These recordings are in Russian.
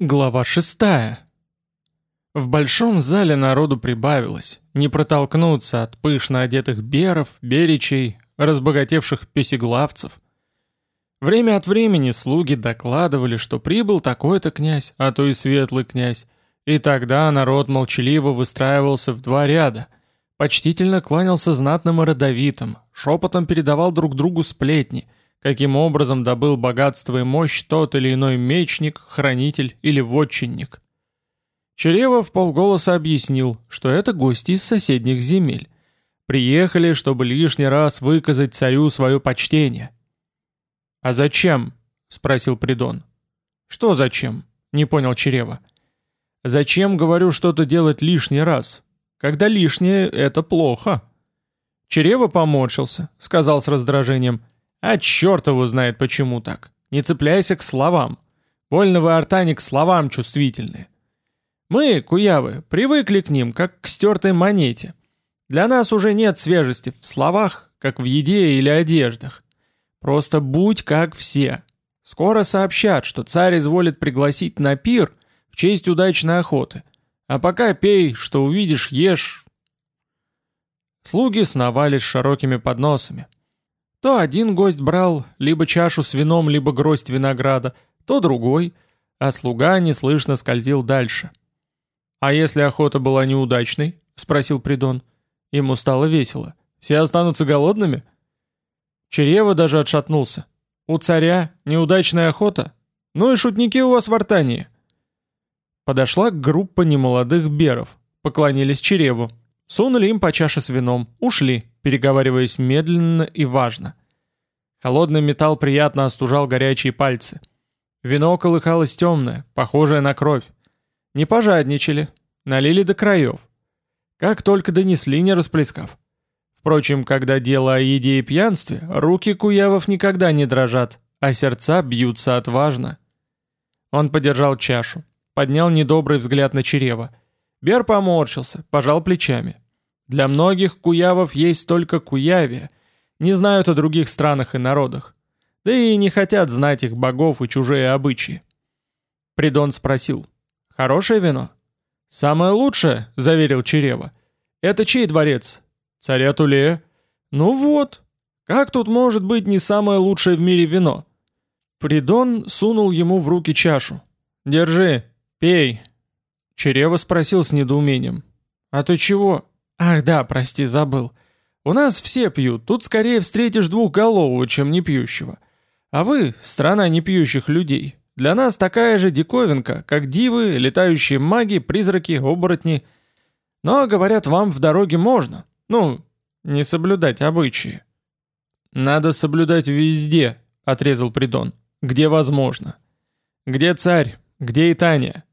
Глава шестая. В большом зале народу прибавилось. Не протолкнуться от пышно одетых беров, беречей, разбогатевших песеглавцев. Время от времени слуги докладывали, что прибыл такой-то князь, а то и светлый князь. И тогда народ молчаливо выстраивался в два ряда. Почтительно кланялся знатным и родовитым, шепотом передавал друг другу сплетни – каким образом добыл богатство и мощь тот или иной мечник, хранитель или вотчинник. Черевов полголоса объяснил, что это гости из соседних земель. Приехали, чтобы лишний раз выказать царю свое почтение. «А зачем?» — спросил Придон. «Что зачем?» — не понял Черева. «Зачем, говорю, что-то делать лишний раз? Когда лишнее — это плохо». Черева поморщился, сказал с раздражением — а черт его знает почему так. Не цепляйся к словам. Больно вы, артане, к словам чувствительны. Мы, куявы, привыкли к ним, как к стертой монете. Для нас уже нет свежести в словах, как в еде или одеждах. Просто будь как все. Скоро сообщат, что царь изволит пригласить на пир в честь удачной охоты. А пока пей, что увидишь, ешь. Слуги сновали с широкими подносами. То один гость брал либо чашу с вином, либо гроздь винограда, то другой, а слуга неслышно скользил дальше. «А если охота была неудачной?» — спросил Придон. Ему стало весело. «Все останутся голодными?» Черева даже отшатнулся. «У царя неудачная охота? Ну и шутники у вас в Артании!» Подошла группа немолодых беров, поклонились Череву, сунули им по чаше с вином, ушли переговариваясь медленно и важно. Холодный металл приятно остужал горячие пальцы. Вино колыхалось темное, похожее на кровь. Не пожадничали, налили до краев. Как только донесли, не расплескав. Впрочем, когда дело о еде и пьянстве, руки куявов никогда не дрожат, а сердца бьются отважно. Он подержал чашу, поднял недобрый взгляд на Черева. Бер поморщился, пожал плечами. Для многих куявов есть только куявия, не знают о других странах и народах, да и не хотят знать их богов и чужие обычаи. Придон спросил, «Хорошее вино?» «Самое лучшее», — заверил Черева. «Это чей дворец?» «Царя Тулея». «Ну вот, как тут может быть не самое лучшее в мире вино?» Придон сунул ему в руки чашу. «Держи, пей». Черева спросил с недоумением. «А ты чего?» Ах да, прости, забыл. У нас все пьют, тут скорее встретишь двухголового, чем не пьющего. А вы — страна непьющих людей. Для нас такая же диковинка, как дивы, летающие маги, призраки, оборотни. Но, говорят, вам в дороге можно. Ну, не соблюдать обычаи. Надо соблюдать везде, отрезал Придон. Где возможно. Где царь? Где и Таня?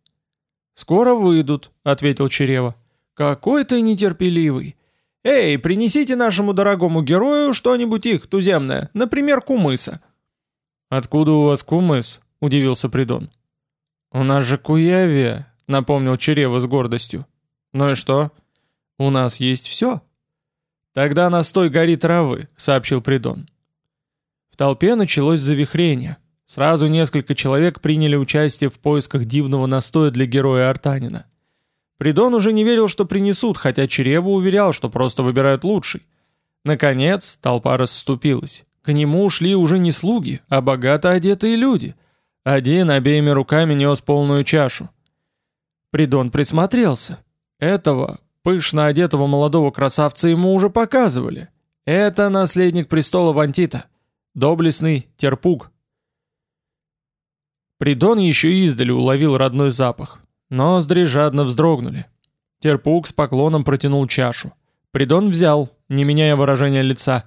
Скоро выйдут, ответил Черева. «Какой ты нетерпеливый! Эй, принесите нашему дорогому герою что-нибудь их туземное, например, кумыса». «Откуда у вас кумыс?» — удивился Придон. «У нас же куявия», — напомнил Черева с гордостью. «Ну и что? У нас есть все». «Тогда настой гори травы», — сообщил Придон. В толпе началось завихрение. Сразу несколько человек приняли участие в поисках дивного настоя для героя Артанина. Придон уже не верил, что принесут, хотя Черева уверял, что просто выбирают лучший. Наконец, толпа расступилась. К нему ушли уже не слуги, а богато одетые люди. Один обеими руками нес полную чашу. Придон присмотрелся. Этого пышно одетого молодого красавца ему уже показывали. Это наследник престола Вантита, доблестный Терпуг. Придон еще издали уловил родной запах. Ноздри жадно вздрогнули. Терпук с поклоном протянул чашу. Придон взял, не меняя выражения лица.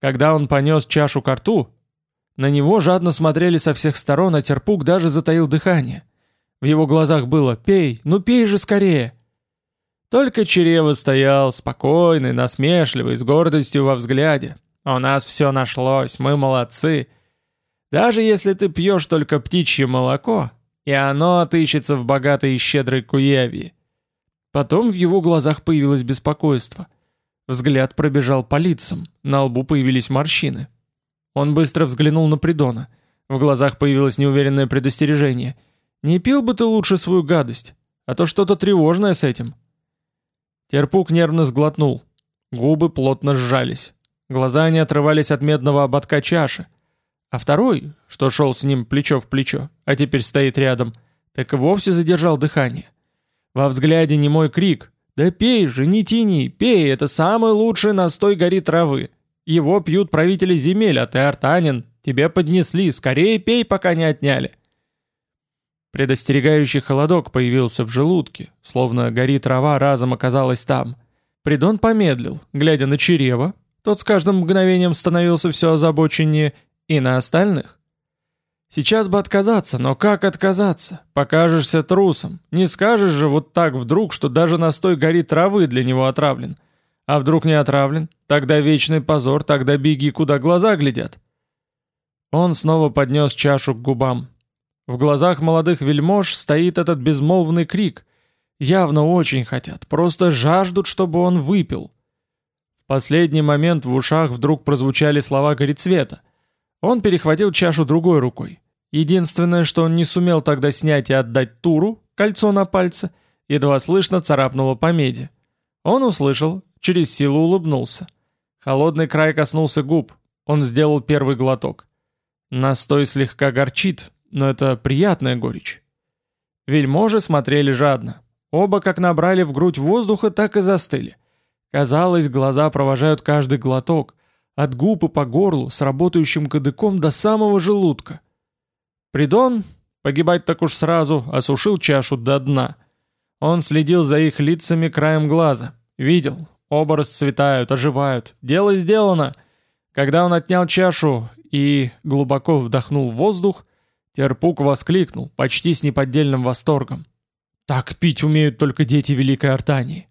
Когда он понес чашу к рту, на него жадно смотрели со всех сторон, а Терпук даже затаил дыхание. В его глазах было «Пей, ну пей же скорее!» Только Черева стоял, спокойный, насмешливый, с гордостью во взгляде. «У нас все нашлось, мы молодцы!» Даже если ты пьешь только птичье молоко, и оно отыщется в богатой и щедрой Куявии. Потом в его глазах появилось беспокойство. Взгляд пробежал по лицам, на лбу появились морщины. Он быстро взглянул на Придона. В глазах появилось неуверенное предостережение. Не пил бы ты лучше свою гадость, а то что-то тревожное с этим». Терпук нервно сглотнул. Губы плотно сжались. Глаза не отрывались от медного ободка чаши. А второй, что шел с ним плечо в плечо, а теперь стоит рядом, так и вовсе задержал дыхание. Во взгляде не мой крик «Да пей же, не тяни, пей, это самый лучший настой гори травы. Его пьют правители земель, а ты артанин, тебе поднесли, скорее пей, пока не отняли». Предостерегающий холодок появился в желудке, словно гори трава разом оказалась там. Придон помедлил, глядя на Черева, тот с каждым мгновением становился все озабоченнее, и на остальных. Сейчас бы отказаться, но как отказаться? Покажешься трусом. Не скажешь же вот так вдруг, что даже настой гори травы для него отравлен. А вдруг не отравлен? Тогда вечный позор, тогда беги, куда глаза глядят. Он снова поднес чашу к губам. В глазах молодых вельмож стоит этот безмолвный крик. Явно очень хотят, просто жаждут, чтобы он выпил. В последний момент в ушах вдруг прозвучали слова Горецвета. Он перехватил чашу другой рукой. Единственное, что он не сумел тогда снять и отдать Туру, кольцо на пальце, едва слышно царапнуло по меди. Он услышал, через силу улыбнулся. Холодный край коснулся губ. Он сделал первый глоток. Настой слегка горчит, но это приятная горечь. Вельможи смотрели жадно. Оба как набрали в грудь воздуха, так и застыли. Казалось, глаза провожают каждый глоток, от губ и по горлу, с работающим кадыком до самого желудка. Придон, погибать так уж сразу, осушил чашу до дна. Он следил за их лицами краем глаза. Видел, оба расцветают, оживают. Дело сделано. Когда он отнял чашу и глубоко вдохнул воздух, Терпук воскликнул, почти с неподдельным восторгом. «Так пить умеют только дети Великой Артании».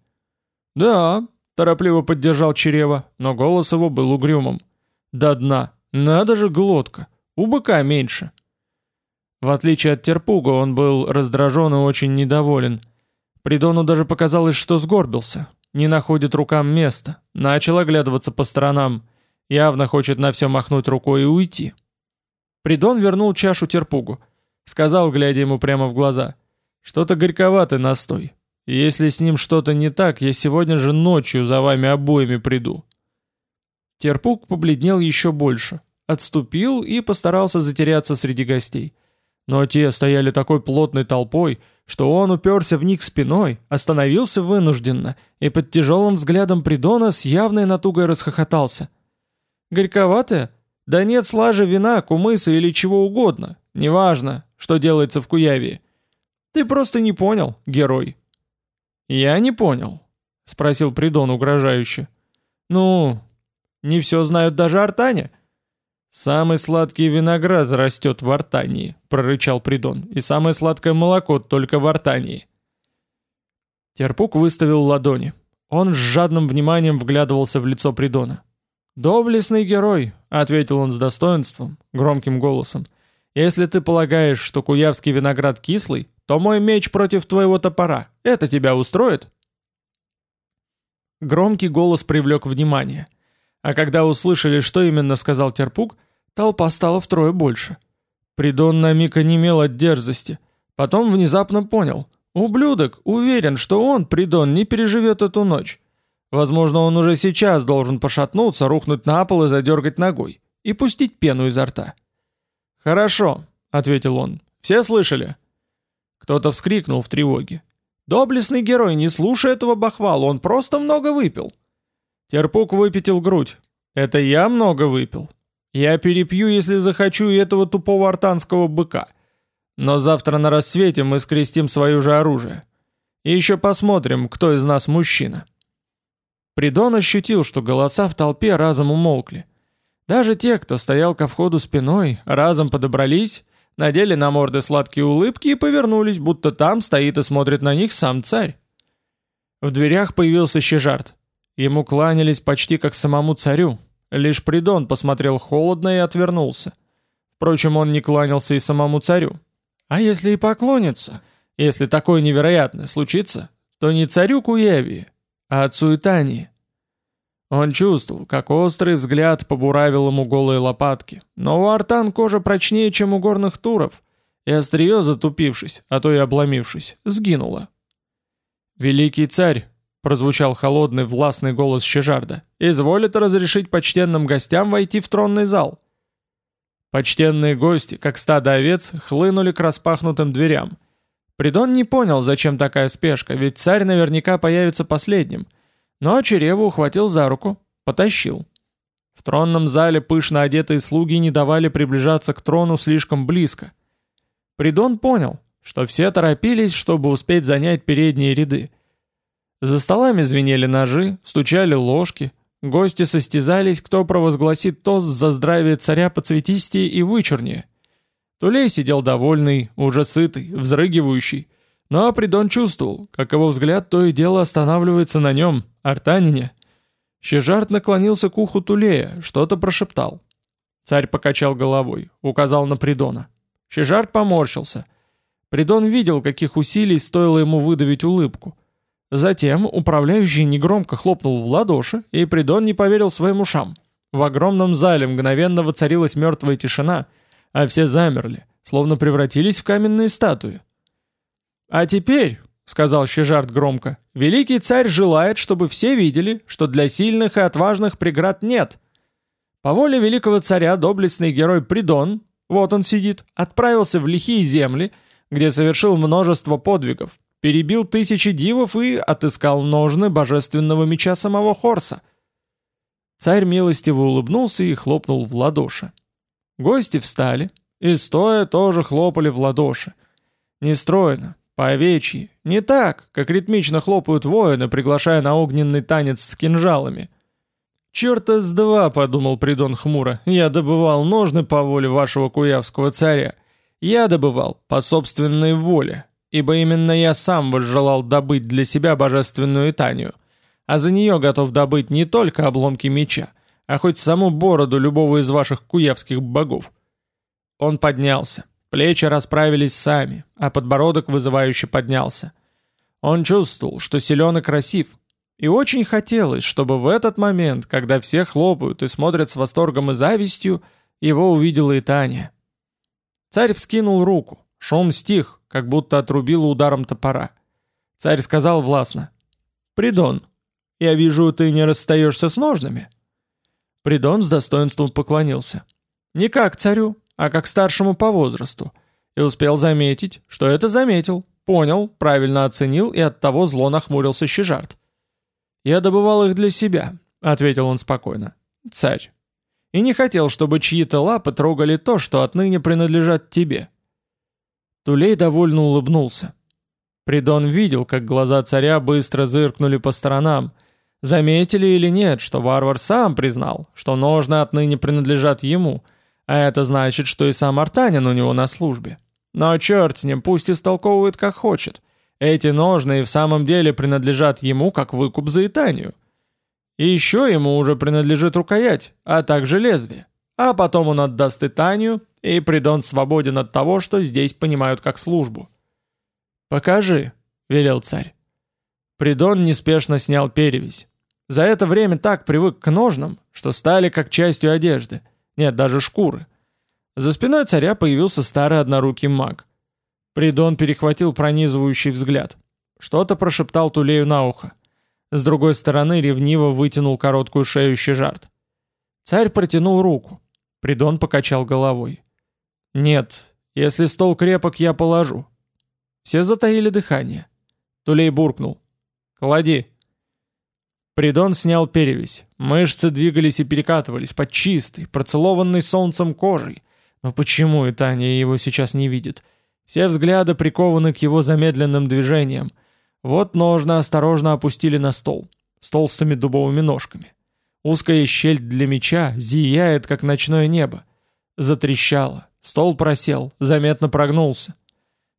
«Да, Торопливо поддержал Черева, но голос его был угрюмым. «До дна! Надо же глотка! У быка меньше!» В отличие от Терпуга, он был раздражен и очень недоволен. Придону даже показалось, что сгорбился, не находит рукам места, начал оглядываться по сторонам, явно хочет на все махнуть рукой и уйти. Придон вернул чашу Терпугу, сказал, глядя ему прямо в глаза, «Что-то горьковатый настой, если с ним что-то не так, я сегодня же ночью за вами обоими приду». Терпук побледнел еще больше, отступил и постарался затеряться среди гостей. Но те стояли такой плотной толпой, что он уперся в них спиной, остановился вынужденно и под тяжелым взглядом Придона с явной натугой расхохотался. «Горьковатое? Да нет слажи вина, кумыса или чего угодно. Неважно, что делается в Куявии. Ты просто не понял, герой». «Я не понял», — спросил Придон угрожающе. «Ну, не все знают даже Артане?» «Самый сладкий виноград растет в Артании», — прорычал Придон, «и самое сладкое молоко только в Артании». Терпук выставил ладони. Он с жадным вниманием вглядывался в лицо Придона. «Доблестный герой», — ответил он с достоинством, громким голосом. «Если ты полагаешь, что куявский виноград кислый, то мой меч против твоего топора. Это тебя устроит?» Громкий голос привлек внимание. А когда услышали, что именно сказал Терпук, толпа стала втрое больше. Придон на миг онемел от дерзости. Потом внезапно понял. Ублюдок уверен, что он, Придон, не переживет эту ночь. Возможно, он уже сейчас должен пошатнуться, рухнуть на пол и задергать ногой. И пустить пену изо рта. «Хорошо», — ответил он. «Все слышали?» Кто-то вскрикнул в тревоге. «Доблестный герой, не слушай этого бахвала, он просто много выпил!» Терпук выпятил грудь. «Это я много выпил. Я перепью, если захочу, и этого тупого артанского быка. Но завтра на рассвете мы скрестим свое же оружие. И еще посмотрим, кто из нас мужчина». Придон ощутил, что голоса в толпе разом умолкли. Даже те, кто стоял ко входу спиной, разом подобрались надели на морды сладкие улыбки и повернулись, будто там стоит и смотрит на них сам царь. В дверях появился Щежарт. Ему кланялись почти как самому царю. Лишь Придон посмотрел холодно и отвернулся. Впрочем, он не кланялся и самому царю. А если и поклонится, если такое невероятное случится, то не царю Куевии, а отцу Итании. Он чувствовал, как острый взгляд побуравил ему голые лопатки, но у артан кожа прочнее, чем у горных туров, и острие, затупившись, а то и обломившись, сгинуло. «Великий царь!» — прозвучал холодный властный голос Щежарда. «Изволит разрешить почтенным гостям войти в тронный зал». Почтенные гости, как стадо овец, хлынули к распахнутым дверям. Придон не понял, зачем такая спешка, ведь царь наверняка появится последним. Но Череву ухватил за руку, потащил. В тронном зале пышно одетые слуги не давали приближаться к трону слишком близко. Придон понял, что все торопились, чтобы успеть занять передние ряды. За столами звенели ножи, стучали ложки, гости состязались, кто провозгласит тост за здравие царя поцветистее и вычурнее. Тулей сидел довольный, уже сытый, взрыгивающий, но Придон чувствовал, как его взгляд то и дело останавливается на нем, Артанине. Щежарт наклонился к уху Тулея, что-то прошептал. Царь покачал головой, указал на Придона. Щежарт поморщился. Придон видел, каких усилий стоило ему выдавить улыбку. Затем управляющий негромко хлопнул в ладоши, и Придон не поверил своим ушам. В огромном зале мгновенно воцарилась мертвая тишина, а все замерли, словно превратились в каменные статуи. «А теперь», — сказал Щежарт громко, — «великий царь желает, чтобы все видели, что для сильных и отважных преград нет. По воле великого царя доблестный герой Придон, вот он сидит, отправился в лихие земли, где совершил множество подвигов, перебил тысячи дивов и отыскал ножны божественного меча самого Хорса. Царь милостиво улыбнулся и хлопнул в ладоши. Гости встали, и стоя тоже хлопали в ладоши. Нестройно, по-овечьи, не так, как ритмично хлопают воины, приглашая на огненный танец с кинжалами. «Черта с два», — подумал Придон хмуро, — «я добывал ножны по воле вашего куявского царя. Я добывал по собственной воле, ибо именно я сам возжелал добыть для себя божественную Итанию, а за нее готов добыть не только обломки меча, а хоть саму бороду любого из ваших куявских богов». Он поднялся. Плечи расправились сами, а подбородок вызывающе поднялся. Он чувствовал, что силен и красив, и очень хотелось, чтобы в этот момент, когда все хлопают и смотрят с восторгом и завистью, его увидела и Таня. Царь вскинул руку, шум стих, как будто отрубило ударом топора. Царь сказал властно, «Придон, я вижу, ты не расстаешься с ножными». Придон с достоинством поклонился. «Не как царю, а как старшему по возрасту, и успел заметить, что это заметил, понял, правильно оценил и оттого зло нахмурился Щежарт. «Я добывал их для себя», — ответил он спокойно. «Царь. И не хотел, чтобы чьи-то лапы трогали то, что отныне принадлежат тебе». Тулей довольно улыбнулся. Придон видел, как глаза царя быстро зыркнули по сторонам. Заметили или нет, что варвар сам признал, что ножны отныне принадлежат ему — а это значит, что и сам Артанин у него на службе. Но черт с ним, пусть истолковывает как хочет. Эти ножны и в самом деле принадлежат ему как выкуп за Итанию. И еще ему уже принадлежит рукоять, а также лезвие. А потом он отдаст Итанию, и Придон свободен от того, что здесь понимают как службу. «Покажи», — велел царь. Придон неспешно снял перевязь. За это время так привык к ножнам, что стали как частью одежды — нет, даже шкуры. За спиной царя появился старый однорукий маг. Придон перехватил пронизывающий взгляд. Что-то прошептал Тулею на ухо. С другой стороны ревниво вытянул короткую шею щежарт. Царь протянул руку. Придон покачал головой. «Нет, если стол крепок, я положу». Все затаили дыхание. Тулей буркнул. «Клади». Придон снял перевязь. Мышцы двигались и перекатывались под чистой, процелованной солнцем кожей. Но почему и Таня его сейчас не видит? Все взгляды прикованы к его замедленным движениям. Вот ножны осторожно опустили на стол. С толстыми дубовыми ножками. Узкая щель для меча зияет, как ночное небо. Затрещало. Стол просел, заметно прогнулся.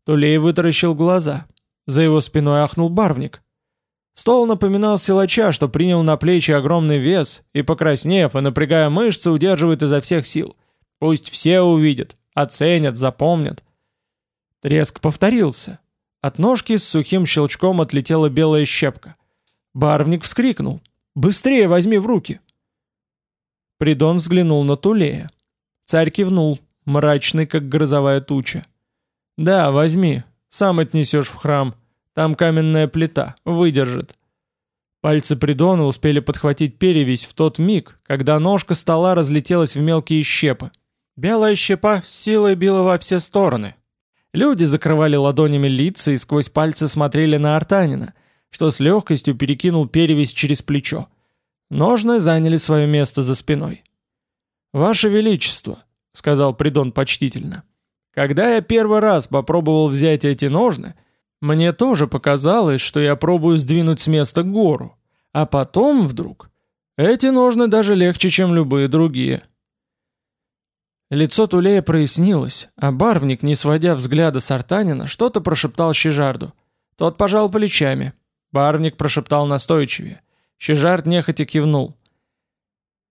Тулей вытаращил глаза. За его спиной ахнул барвник. Стол напоминал силача, что принял на плечи огромный вес и, покраснев и напрягая мышцы, удерживает изо всех сил. Пусть все увидят, оценят, запомнят. Треск повторился. От ножки с сухим щелчком отлетела белая щепка. Барвник вскрикнул. «Быстрее возьми в руки!» Придон взглянул на Тулея. Царь кивнул, мрачный, как грозовая туча. «Да, возьми, сам отнесешь в храм. Там каменная плита, выдержит». Пальцы Придона успели подхватить перевесь в тот миг, когда ножка стола разлетелась в мелкие щепы. Белая щепа с силой била во все стороны. Люди закрывали ладонями лица и сквозь пальцы смотрели на Артанина, что с легкостью перекинул перевесь через плечо. Ножны заняли свое место за спиной. «Ваше Величество», — сказал Придон почтительно, — «когда я первый раз попробовал взять эти ножны, мне тоже показалось, что я пробую сдвинуть с места гору, а потом вдруг... Эти ножны даже легче, чем любые другие». Лицо Тулея прояснилось, а барвник, не сводя взгляда с Артанина, что-то прошептал Щежарду. Тот пожал плечами. Барвник прошептал настойчивее. Щежард нехотя кивнул.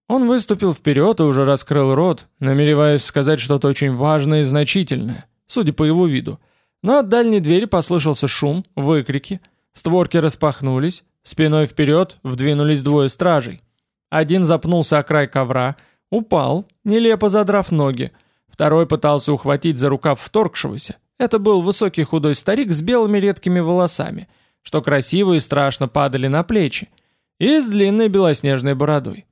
Он выступил вперед и уже раскрыл рот, намереваясь сказать что-то очень важное и значительное, судя по его виду. Но от дальней двери послышался шум, выкрики, створки распахнулись, спиной вперед вдвинулись двое стражей. Один запнулся о край ковра, упал, нелепо задрав ноги, второй пытался ухватить за рукав вторгшегося. Это был высокий худой старик с белыми редкими волосами, что красиво и страшно падали на плечи, и с длинной белоснежной бородой.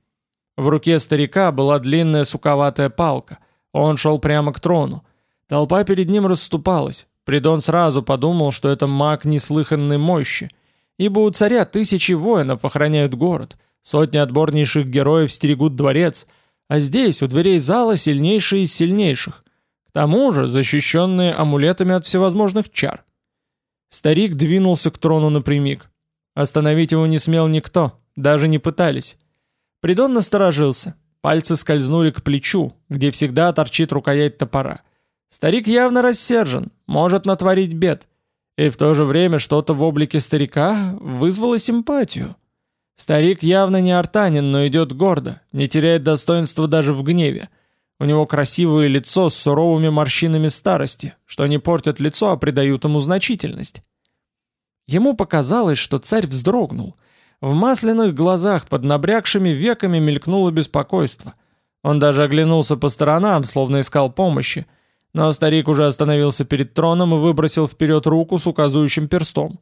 В руке старика была длинная суковатая палка. Он шел прямо к трону. Толпа перед ним расступалась. Придон сразу подумал, что это маг неслыханной мощи, ибо у царя тысячи воинов охраняют город, сотни отборнейших героев стерегут дворец, а здесь у дверей зала сильнейшие из сильнейших, к тому же защищенные амулетами от всевозможных чар. Старик двинулся к трону напрямик. Остановить его не смел никто, даже не пытались. Придон насторожился. Пальцы скользнули к плечу, где всегда торчит рукоять топора. Старик явно рассержен, может натворить бед. И в то же время что-то в облике старика вызвало симпатию. Старик явно не артанин, но идет гордо, не теряет достоинства даже в гневе. У него красивое лицо с суровыми морщинами старости, что не портят лицо, а придают ему значительность. Ему показалось, что царь вздрогнул. В масляных глазах под набрякшими веками мелькнуло беспокойство. Он даже оглянулся по сторонам, словно искал помощи. Но старик уже остановился перед троном и выбросил вперед руку с указующим перстом.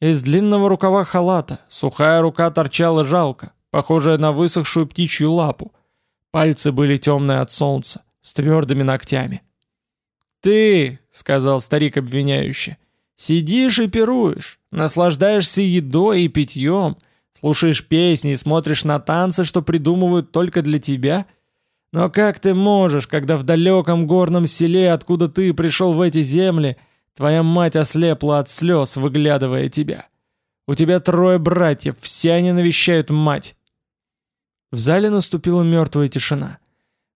Из длинного рукава халата сухая рука торчала жалко, похожая на высохшую птичью лапу. Пальцы были темные от солнца, с твердыми ногтями. «Ты», — сказал старик обвиняюще, Сидишь и пируешь, наслаждаешься едой и питьем, слушаешь песни и смотришь на танцы, что придумывают только для тебя. Но как ты можешь, когда в далеком горном селе, откуда ты пришел в эти земли, твоя мать ослепла от слез, выглядывая тебя? У тебя трое братьев, все они навещают мать. В зале наступила мертвая тишина.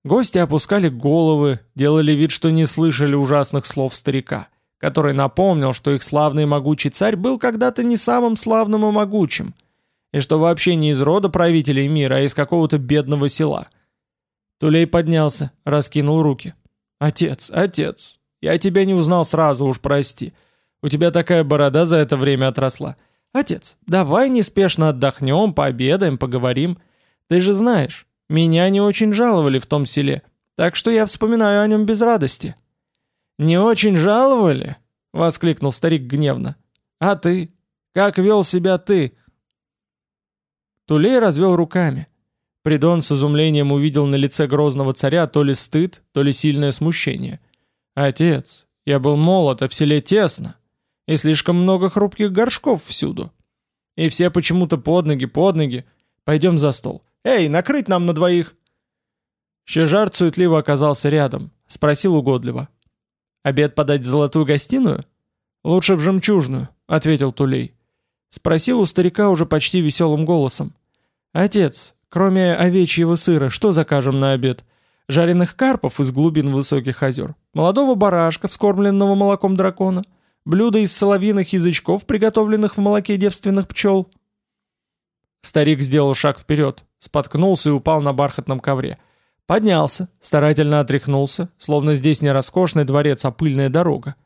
Гости опускали головы, делали вид, что не слышали ужасных слов старика который напомнил, что их славный и могучий царь был когда-то не самым славным и могучим, и что вообще не из рода правителей мира, а из какого-то бедного села. Тулей поднялся, раскинул руки. «Отец, отец, я тебя не узнал сразу, уж прости. У тебя такая борода за это время отросла. Отец, давай неспешно отдохнем, пообедаем, поговорим. Ты же знаешь, меня не очень жаловали в том селе, так что я вспоминаю о нем без радости». «Не очень жаловали?» — воскликнул старик гневно. «А ты? Как вел себя ты?» Тулей развел руками. Придон с изумлением увидел на лице грозного царя то ли стыд, то ли сильное смущение. «Отец, я был молод, а в селе тесно, и слишком много хрупких горшков всюду. И все почему-то под ноги, под ноги. Пойдем за стол. Эй, накрыть нам на двоих!» Щежар суетливо оказался рядом, спросил угодливо. Обед подать в золотую гостиную? Лучше в жемчужную, ответил Тулей. Спросил у старика уже почти веселым голосом. Отец, кроме овечьего сыра, что закажем на обед? Жареных карпов из глубин высоких озер, молодого барашка, вскормленного молоком дракона, блюда из соловьиных язычков, приготовленных в молоке девственных пчел. Старик сделал шаг вперед, споткнулся и упал на бархатном ковре. Поднялся, старательно отряхнулся, словно здесь не роскошный дворец, а пыльная дорога.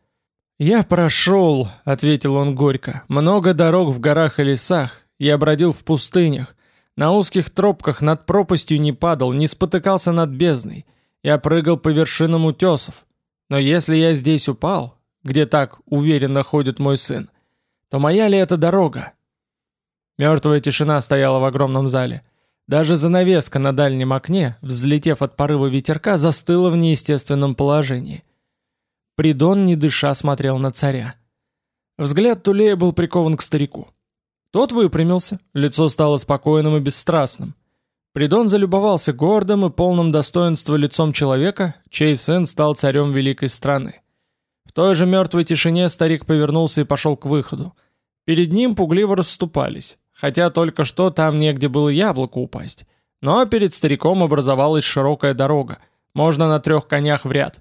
«Я прошел», — ответил он горько, — «много дорог в горах и лесах, я бродил в пустынях, на узких тропках над пропастью не падал, не спотыкался над бездной, я прыгал по вершинам утесов. Но если я здесь упал, где так уверенно ходит мой сын, то моя ли это дорога? Мертвая тишина стояла в огромном зале. Даже занавеска на дальнем окне, взлетев от порыва ветерка, застыла в неестественном положении. Придон, не дыша, смотрел на царя. Взгляд Тулея был прикован к старику. Тот выпрямился, лицо стало спокойным и бесстрастным. Придон залюбовался гордым и полным достоинства лицом человека, чей сын стал царем великой страны. В той же мертвой тишине старик повернулся и пошел к выходу. Перед ним пугливо расступались, хотя только что там негде было яблоко упасть. Но перед стариком образовалась широкая дорога, можно на трех конях в ряд.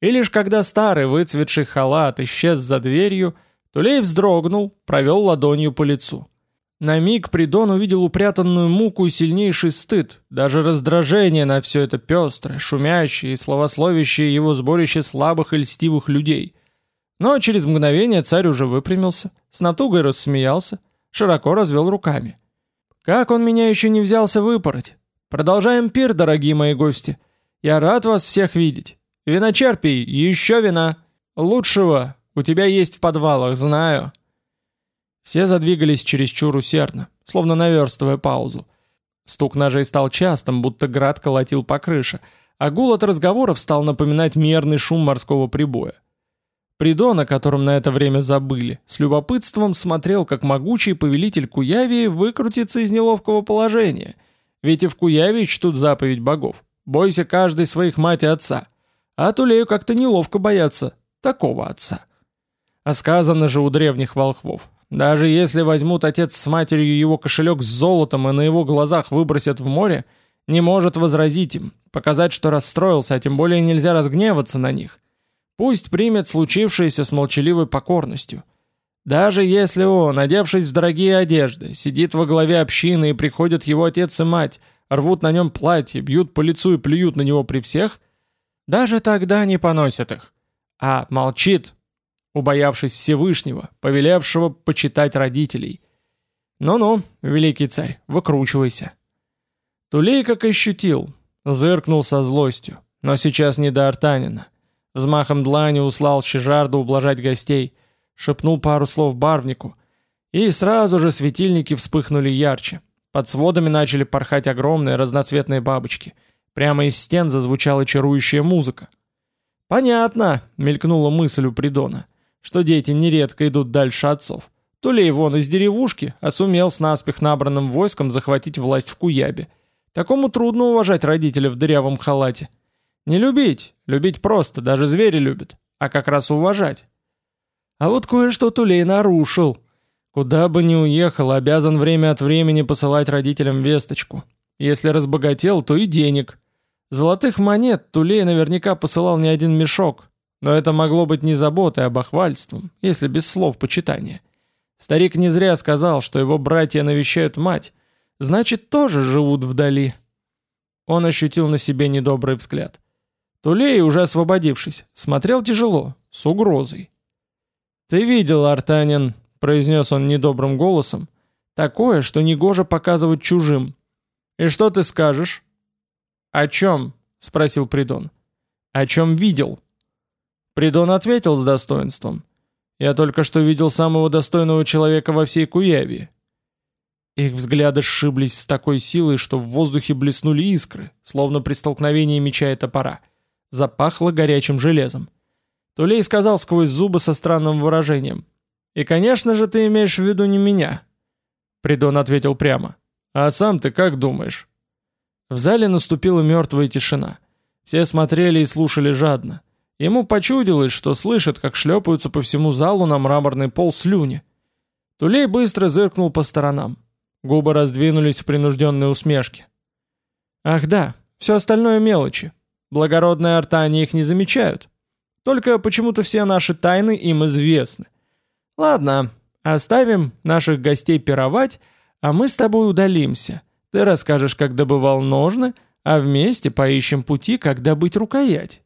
И лишь когда старый выцветший халат исчез за дверью, Тулей вздрогнул, провел ладонью по лицу. На миг Придон увидел упрятанную муку и сильнейший стыд, даже раздражение на все это пестрое, шумящее и словословящее его сборище слабых и льстивых людей. Но через мгновение царь уже выпрямился, с натугой рассмеялся, широко развел руками. «Как он меня еще не взялся выпороть? Продолжаем пир, дорогие мои гости. Я рад вас всех видеть. Вина черпи, еще вина. Лучшего у тебя есть в подвалах, знаю». Все задвигались чересчур усердно, словно наверстывая паузу. Стук ножей стал частым, будто град колотил по крыше, а гул от разговоров стал напоминать мерный шум морского прибоя. Придон, о котором на это время забыли, с любопытством смотрел, как могучий повелитель Куявии выкрутится из неловкого положения. Ведь и в Куявии чтут заповедь богов. «Бойся каждый своих мать и отца». А Тулею как-то неловко бояться такого отца. А сказано же у древних волхвов, даже если возьмут отец с матерью его кошелек с золотом и на его глазах выбросят в море, не может возразить им, показать, что расстроился, а тем более нельзя разгневаться на них. Пусть примет случившееся с молчаливой покорностью. Даже если он, одевшись в дорогие одежды, сидит во главе общины и приходят его отец и мать, рвут на нем платье, бьют по лицу и плюют на него при всех, даже тогда не поносят их. А молчит, убоявшись Всевышнего, повелевшего почитать родителей. «Ну-ну, великий царь, выкручивайся». Тулей как ощутил, зыркнул со злостью, но сейчас не до Артанина. Взмахом длани услал Щежарду ублажать гостей, шепнул пару слов барвнику, и сразу же светильники вспыхнули ярче. Под сводами начали порхать огромные разноцветные бабочки. Прямо из стен зазвучала чарующая музыка. «Понятно», — мелькнула мысль у Придона что дети нередко идут дальше отцов. То ли вон из деревушки, а сумел с наспех набранным войском захватить власть в Куябе. Такому трудно уважать родителя в дырявом халате. Не любить, любить просто, даже звери любят, а как раз уважать. А вот кое-что Тулей нарушил. Куда бы ни уехал, обязан время от времени посылать родителям весточку. Если разбогател, то и денег. Золотых монет Тулей наверняка посылал не один мешок, но это могло быть не заботой, а бахвальством, если без слов почитания. Старик не зря сказал, что его братья навещают мать, значит, тоже живут вдали. Он ощутил на себе недобрый взгляд. Тулей, уже освободившись, смотрел тяжело, с угрозой. «Ты видел, Артанин», — произнес он недобрым голосом, «такое, что негоже показывать чужим. И что ты скажешь?» «О чем?» — спросил Придон. «О чем видел?» Придон ответил с достоинством. «Я только что видел самого достойного человека во всей Куяве». Их взгляды сшиблись с такой силой, что в воздухе блеснули искры, словно при столкновении меча и топора. Запахло горячим железом. Тулей сказал сквозь зубы со странным выражением. «И, конечно же, ты имеешь в виду не меня». Придон ответил прямо. «А сам ты как думаешь?» В зале наступила мертвая тишина. Все смотрели и слушали жадно. Ему почудилось, что слышит, как шлепаются по всему залу на мраморный пол слюни. Тулей быстро зыркнул по сторонам. Губы раздвинулись в принужденной усмешке. «Ах да, все остальное мелочи. Благородные артане их не замечают. Только почему-то все наши тайны им известны. Ладно, оставим наших гостей пировать, а мы с тобой удалимся. Ты расскажешь, как добывал ножны, а вместе поищем пути, как добыть рукоять».